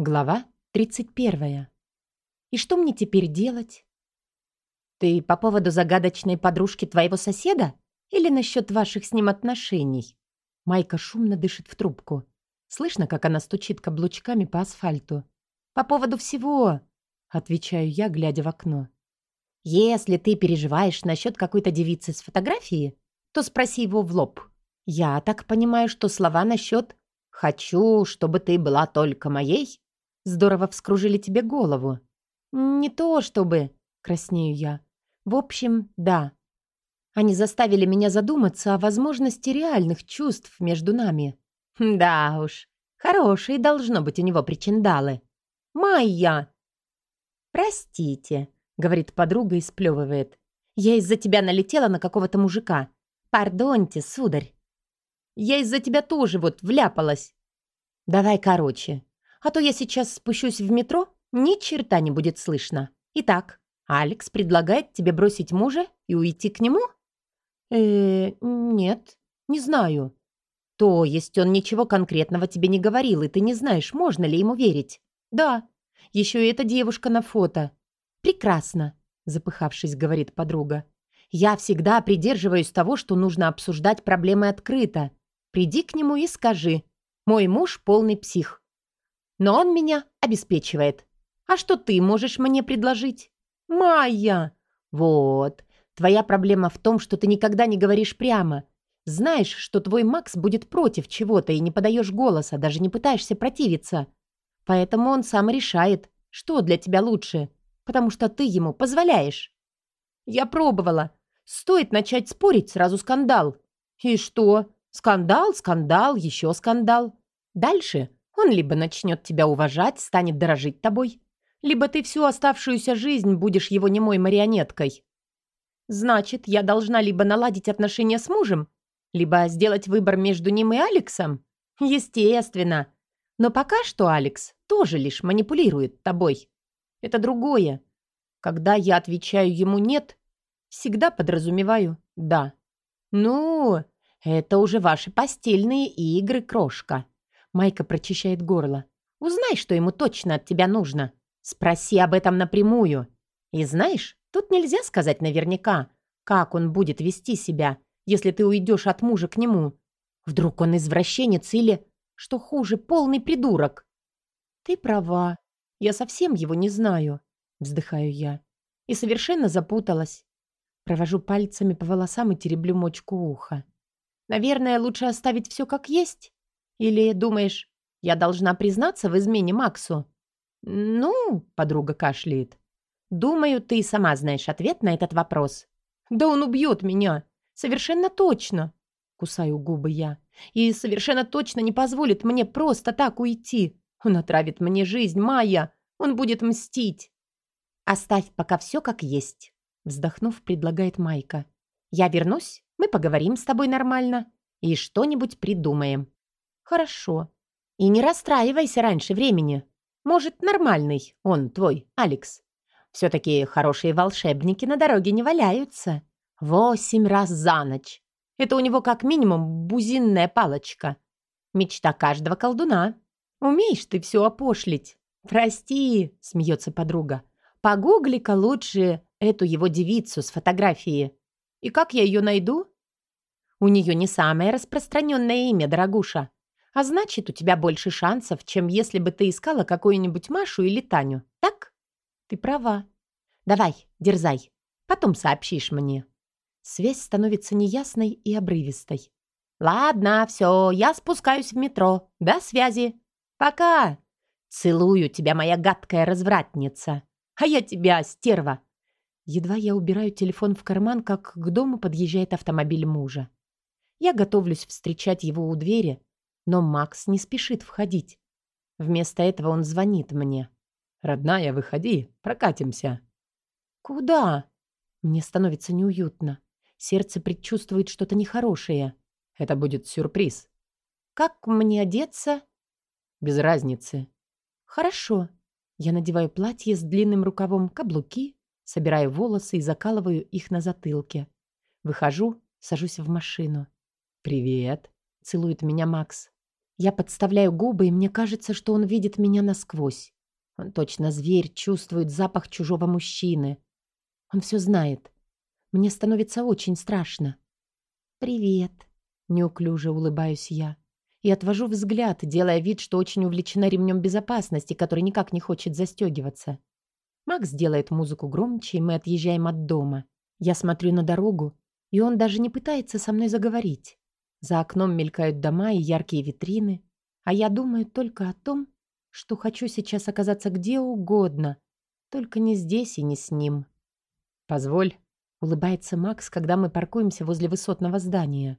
Глава 31. И что мне теперь делать? Ты по поводу загадочной подружки твоего соседа или насчет ваших с ним отношений? Майка шумно дышит в трубку. Слышно, как она стучит каблучками по асфальту. По поводу всего, отвечаю я, глядя в окно. Если ты переживаешь насчет какой-то девицы с фотографии, то спроси его в лоб. Я так понимаю, что слова насчет «хочу, чтобы ты была только моей» Здорово вскружили тебе голову. Не то чтобы, краснею я. В общем, да. Они заставили меня задуматься о возможности реальных чувств между нами. Да уж, хорошие должно быть у него причиндалы. Майя! Простите, говорит подруга и сплевывает. Я из-за тебя налетела на какого-то мужика. Пардоньте, сударь. Я из-за тебя тоже вот вляпалась. Давай короче. А то я сейчас спущусь в метро, ни черта не будет слышно. Итак, Алекс предлагает тебе бросить мужа и уйти к нему? э нет, не знаю. То есть он ничего конкретного тебе не говорил, и ты не знаешь, можно ли ему верить? Да, еще и эта девушка на фото. Прекрасно, запыхавшись, говорит подруга. Я всегда придерживаюсь того, что нужно обсуждать проблемы открыто. Приди к нему и скажи. Мой муж полный псих. Но он меня обеспечивает. А что ты можешь мне предложить? Майя! Вот. Твоя проблема в том, что ты никогда не говоришь прямо. Знаешь, что твой Макс будет против чего-то и не подаешь голоса, даже не пытаешься противиться. Поэтому он сам решает, что для тебя лучше, потому что ты ему позволяешь. Я пробовала. Стоит начать спорить, сразу скандал. И что? Скандал, скандал, еще скандал. Дальше он либо начнет тебя уважать, станет дорожить тобой, либо ты всю оставшуюся жизнь будешь его немой марионеткой. Значит, я должна либо наладить отношения с мужем, либо сделать выбор между ним и Алексом? Естественно. Но пока что Алекс тоже лишь манипулирует тобой. Это другое. Когда я отвечаю ему «нет», всегда подразумеваю «да». Ну, это уже ваши постельные игры, крошка. Майка прочищает горло. «Узнай, что ему точно от тебя нужно. Спроси об этом напрямую. И знаешь, тут нельзя сказать наверняка, как он будет вести себя, если ты уйдешь от мужа к нему. Вдруг он извращенец или, что хуже, полный придурок?» «Ты права. Я совсем его не знаю», — вздыхаю я. И совершенно запуталась. Провожу пальцами по волосам и тереблю мочку уха. «Наверное, лучше оставить все как есть?» Или думаешь, я должна признаться в измене Максу? Ну, подруга кашляет. Думаю, ты сама знаешь ответ на этот вопрос. Да он убьет меня. Совершенно точно. Кусаю губы я. И совершенно точно не позволит мне просто так уйти. Он отравит мне жизнь, Майя. Он будет мстить. Оставь пока все как есть. Вздохнув, предлагает Майка. Я вернусь, мы поговорим с тобой нормально и что-нибудь придумаем. «Хорошо. И не расстраивайся раньше времени. Может, нормальный он твой, Алекс. Все-таки хорошие волшебники на дороге не валяются. Восемь раз за ночь. Это у него как минимум бузинная палочка. Мечта каждого колдуна. Умеешь ты все опошлить. Прости, смеется подруга. Погугли-ка лучше эту его девицу с фотографии. И как я ее найду? У нее не самое распространенное имя, дорогуша. А значит, у тебя больше шансов, чем если бы ты искала какую-нибудь Машу или Таню. Так? Ты права. Давай, дерзай. Потом сообщишь мне. Связь становится неясной и обрывистой. Ладно, все, я спускаюсь в метро. До связи. Пока. Целую тебя, моя гадкая развратница. А я тебя, стерва. Едва я убираю телефон в карман, как к дому подъезжает автомобиль мужа. Я готовлюсь встречать его у двери, но Макс не спешит входить. Вместо этого он звонит мне. «Родная, выходи, прокатимся». «Куда?» Мне становится неуютно. Сердце предчувствует что-то нехорошее. Это будет сюрприз. «Как мне одеться?» «Без разницы». «Хорошо». Я надеваю платье с длинным рукавом, каблуки, собираю волосы и закалываю их на затылке. Выхожу, сажусь в машину. «Привет», — целует меня Макс. Я подставляю губы, и мне кажется, что он видит меня насквозь. Он точно зверь, чувствует запах чужого мужчины. Он все знает. Мне становится очень страшно. «Привет», — неуклюже улыбаюсь я. И отвожу взгляд, делая вид, что очень увлечена ремнем безопасности, который никак не хочет застегиваться. Макс делает музыку громче, и мы отъезжаем от дома. Я смотрю на дорогу, и он даже не пытается со мной заговорить. За окном мелькают дома и яркие витрины, а я думаю только о том, что хочу сейчас оказаться где угодно, только не здесь и не с ним. «Позволь», — улыбается Макс, когда мы паркуемся возле высотного здания.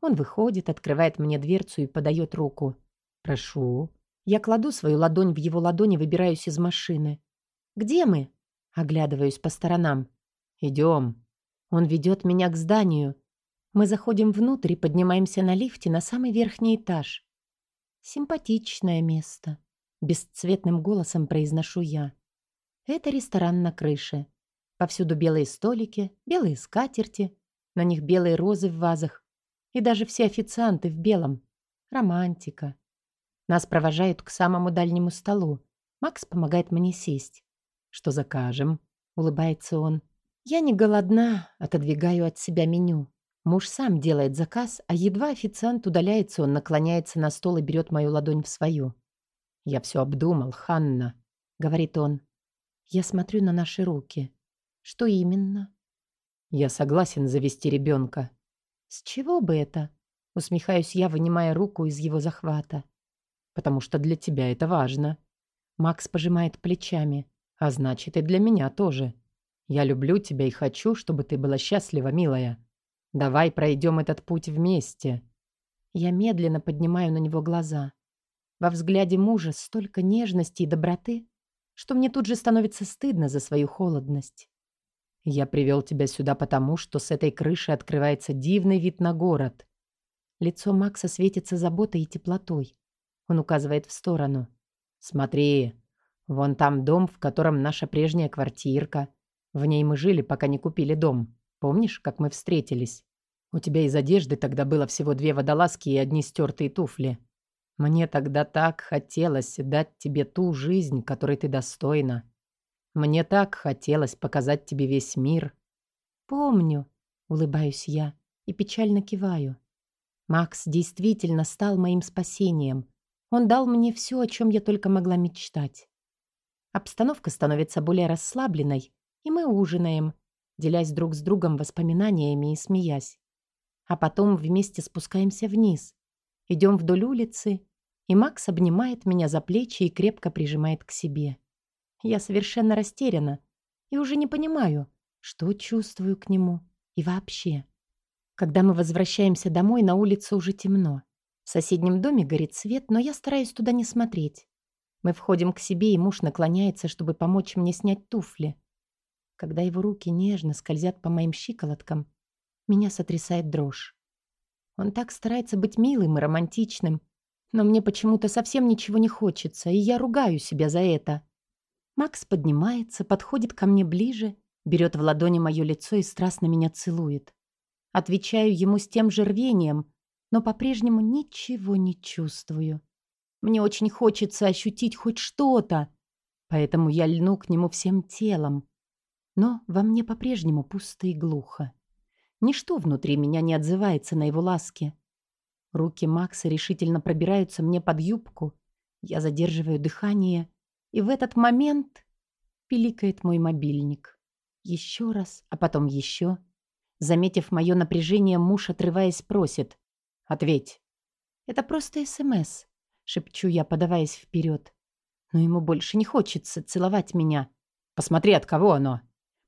Он выходит, открывает мне дверцу и подает руку. «Прошу». Я кладу свою ладонь в его ладони и выбираюсь из машины. «Где мы?» Оглядываюсь по сторонам. «Идем». Он ведет меня к зданию. Мы заходим внутрь и поднимаемся на лифте на самый верхний этаж. Симпатичное место. Бесцветным голосом произношу я. Это ресторан на крыше. Повсюду белые столики, белые скатерти, на них белые розы в вазах. И даже все официанты в белом. Романтика. Нас провожают к самому дальнему столу. Макс помогает мне сесть. «Что закажем?» — улыбается он. Я не голодна, отодвигаю от себя меню. Муж сам делает заказ, а едва официант удаляется, он наклоняется на стол и берет мою ладонь в свою. «Я все обдумал, Ханна», — говорит он. Я смотрю на наши руки. Что именно? Я согласен завести ребенка. С чего бы это? Усмехаюсь я, вынимая руку из его захвата. Потому что для тебя это важно. Макс пожимает плечами. А значит, и для меня тоже. Я люблю тебя и хочу, чтобы ты была счастлива, милая. Давай пройдем этот путь вместе. Я медленно поднимаю на него глаза. Во взгляде мужа столько нежности и доброты, что мне тут же становится стыдно за свою холодность. Я привел тебя сюда потому, что с этой крыши открывается дивный вид на город. Лицо Макса светится заботой и теплотой. Он указывает в сторону. Смотри, вон там дом, в котором наша прежняя квартирка. В ней мы жили, пока не купили дом. Помнишь, как мы встретились? У тебя из одежды тогда было всего две водолазки и одни стертые туфли. Мне тогда так хотелось дать тебе ту жизнь, которой ты достойна. Мне так хотелось показать тебе весь мир. Помню, улыбаюсь я и печально киваю. Макс действительно стал моим спасением. Он дал мне все, о чем я только могла мечтать. Обстановка становится более расслабленной, и мы ужинаем, делясь друг с другом воспоминаниями и смеясь. А потом вместе спускаемся вниз. Идем вдоль улицы, и Макс обнимает меня за плечи и крепко прижимает к себе. Я совершенно растеряна и уже не понимаю, что чувствую к нему и вообще. Когда мы возвращаемся домой, на улице уже темно. В соседнем доме горит свет, но я стараюсь туда не смотреть. Мы входим к себе, и муж наклоняется, чтобы помочь мне снять туфли. Когда его руки нежно скользят по моим щиколоткам, меня сотрясает дрожь. Он так старается быть милым и романтичным, но мне почему-то совсем ничего не хочется, и я ругаю себя за это. Макс поднимается, подходит ко мне ближе, берет в ладони мое лицо и страстно меня целует. Отвечаю ему с тем же рвением, но по-прежнему ничего не чувствую. Мне очень хочется ощутить хоть что-то, поэтому я льну к нему всем телом. Но во мне по-прежнему пусто и глухо. Ничто внутри меня не отзывается на его ласки. Руки Макса решительно пробираются мне под юбку. Я задерживаю дыхание, и в этот момент пиликает мой мобильник. Еще раз, а потом еще. Заметив мое напряжение, муж, отрываясь, просит. «Ответь». «Это просто СМС», — шепчу я, подаваясь вперед. Но ему больше не хочется целовать меня. «Посмотри, от кого оно?»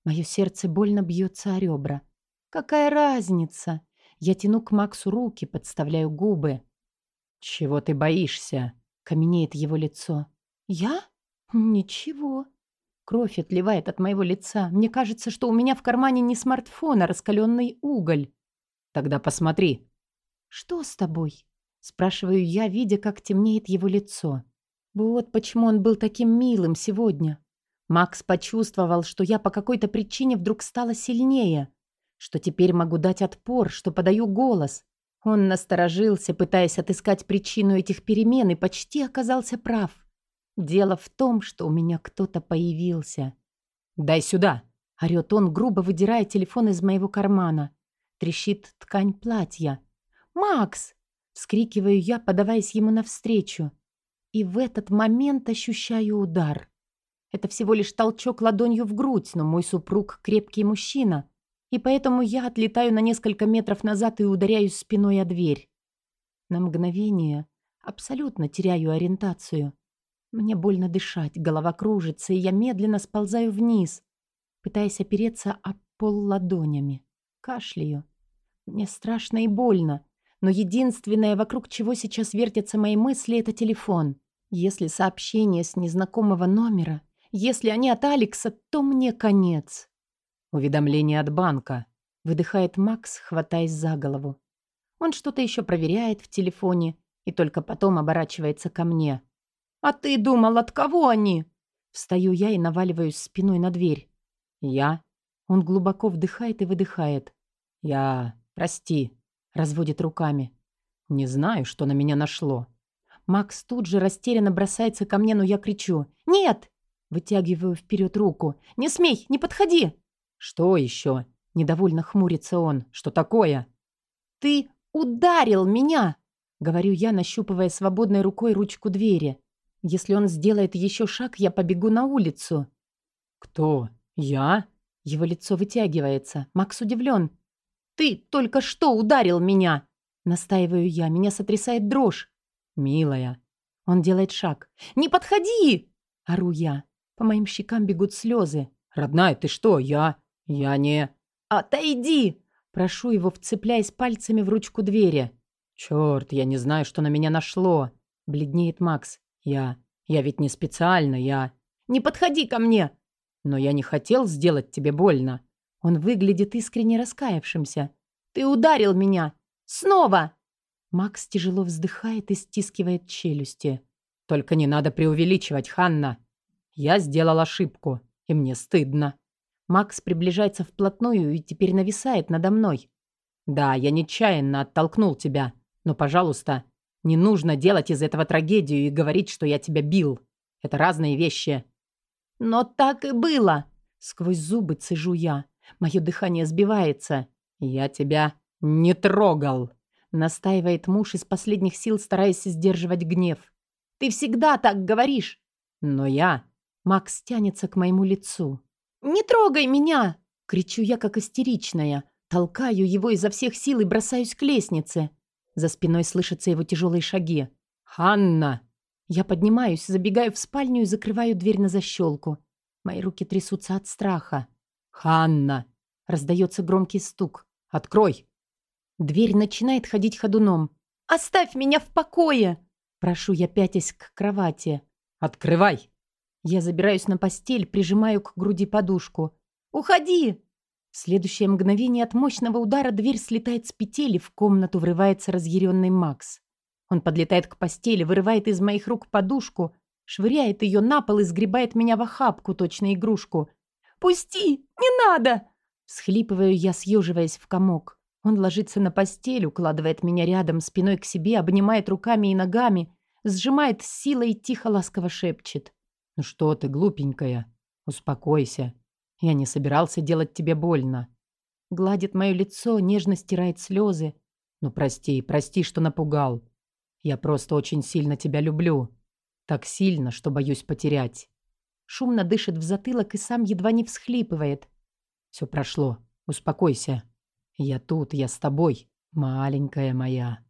Мое сердце больно бьется о ребра. «Какая разница?» Я тяну к Максу руки, подставляю губы. «Чего ты боишься?» — каменеет его лицо. «Я? Ничего». Кровь отливает от моего лица. Мне кажется, что у меня в кармане не смартфон, а раскаленный уголь. «Тогда посмотри». «Что с тобой?» — спрашиваю я, видя, как темнеет его лицо. Вот почему он был таким милым сегодня. Макс почувствовал, что я по какой-то причине вдруг стала сильнее, что теперь могу дать отпор, что подаю голос. Он насторожился, пытаясь отыскать причину этих перемен, и почти оказался прав. Дело в том, что у меня кто-то появился. «Дай сюда!» — орёт он, грубо выдирая телефон из моего кармана. Трещит ткань платья. «Макс!» — вскрикиваю я, подаваясь ему навстречу. И в этот момент ощущаю удар. Это всего лишь толчок ладонью в грудь, но мой супруг — крепкий мужчина, и поэтому я отлетаю на несколько метров назад и ударяюсь спиной о дверь. На мгновение абсолютно теряю ориентацию. Мне больно дышать, голова кружится, и я медленно сползаю вниз, пытаясь опереться о пол ладонями. Кашляю. Мне страшно и больно, но единственное, вокруг чего сейчас вертятся мои мысли, это телефон. Если сообщение с незнакомого номера, если они от Алекса, то мне конец. Уведомление от банка. Выдыхает Макс, хватаясь за голову. Он что-то еще проверяет в телефоне и только потом оборачивается ко мне. «А ты думал, от кого они?» Встаю я и наваливаюсь спиной на дверь. «Я?» Он глубоко вдыхает и выдыхает. «Я... Прости», — разводит руками. «Не знаю, что на меня нашло». Макс тут же растерянно бросается ко мне, но я кричу. «Нет!» Вытягиваю вперед руку. «Не смей! Не подходи!» «Что еще?» Недовольно хмурится он. «Что такое?» «Ты ударил меня!» Говорю я, нащупывая свободной рукой ручку двери. «Если он сделает еще шаг, я побегу на улицу». «Кто? Я?» Его лицо вытягивается. Макс удивлен. «Ты только что ударил меня!» Настаиваю я. Меня сотрясает дрожь. «Милая». Он делает шаг. «Не подходи!» Ору я. По моим щекам бегут слезы. «Родная, ты что? Я... я не...» «Отойди!» Прошу его, вцепляясь пальцами в ручку двери. «Черт, я не знаю, что на меня нашло!» Бледнеет Макс. «Я... я ведь не специально, я...» «Не подходи ко мне!» «Но я не хотел сделать тебе больно!» Он выглядит искренне раскаявшимся. «Ты ударил меня! Снова!» Макс тяжело вздыхает и стискивает челюсти. «Только не надо преувеличивать, Ханна. Я сделал ошибку, и мне стыдно». Макс приближается вплотную и теперь нависает надо мной. «Да, я нечаянно оттолкнул тебя, но, пожалуйста, не нужно делать из этого трагедию и говорить, что я тебя бил. Это разные вещи». «Но так и было!» Сквозь зубы цежу я. Мое дыхание сбивается. «Я тебя не трогал!» Настаивает муж из последних сил, стараясь сдерживать гнев. «Ты всегда так говоришь!» «Но я...» Макс тянется к моему лицу. «Не трогай меня!» Кричу я, как истеричная. Толкаю его изо всех сил и бросаюсь к лестнице. За спиной слышатся его тяжелые шаги. «Ханна!» Я поднимаюсь, забегаю в спальню и закрываю дверь на защелку. Мои руки трясутся от страха. «Ханна!» Раздается громкий стук. «Открой!» Дверь начинает ходить ходуном. «Оставь меня в покое!» Прошу я, пятясь к кровати. «Открывай!» Я забираюсь на постель, прижимаю к груди подушку. «Уходи!» В следующее мгновение от мощного удара дверь слетает с петель, в комнату врывается разъяренный Макс. Он подлетает к постели, вырывает из моих рук подушку, швыряет ее на пол и сгребает меня в охапку, точно игрушку. «Пусти! Не надо!» Схлипываю я, съеживаясь в комок. Он ложится на постель, укладывает меня рядом, спиной к себе, обнимает руками и ногами, сжимает с силой и тихо ласково шепчет. «Ну что ты, глупенькая? Успокойся. Я не собирался делать тебе больно». Гладит мое лицо, нежно стирает слезы. «Ну прости, прости, что напугал. Я просто очень сильно тебя люблю. Так сильно, что боюсь потерять». Шумно дышит в затылок и сам едва не всхлипывает. «Все прошло. Успокойся. Я тут, я с тобой, маленькая моя».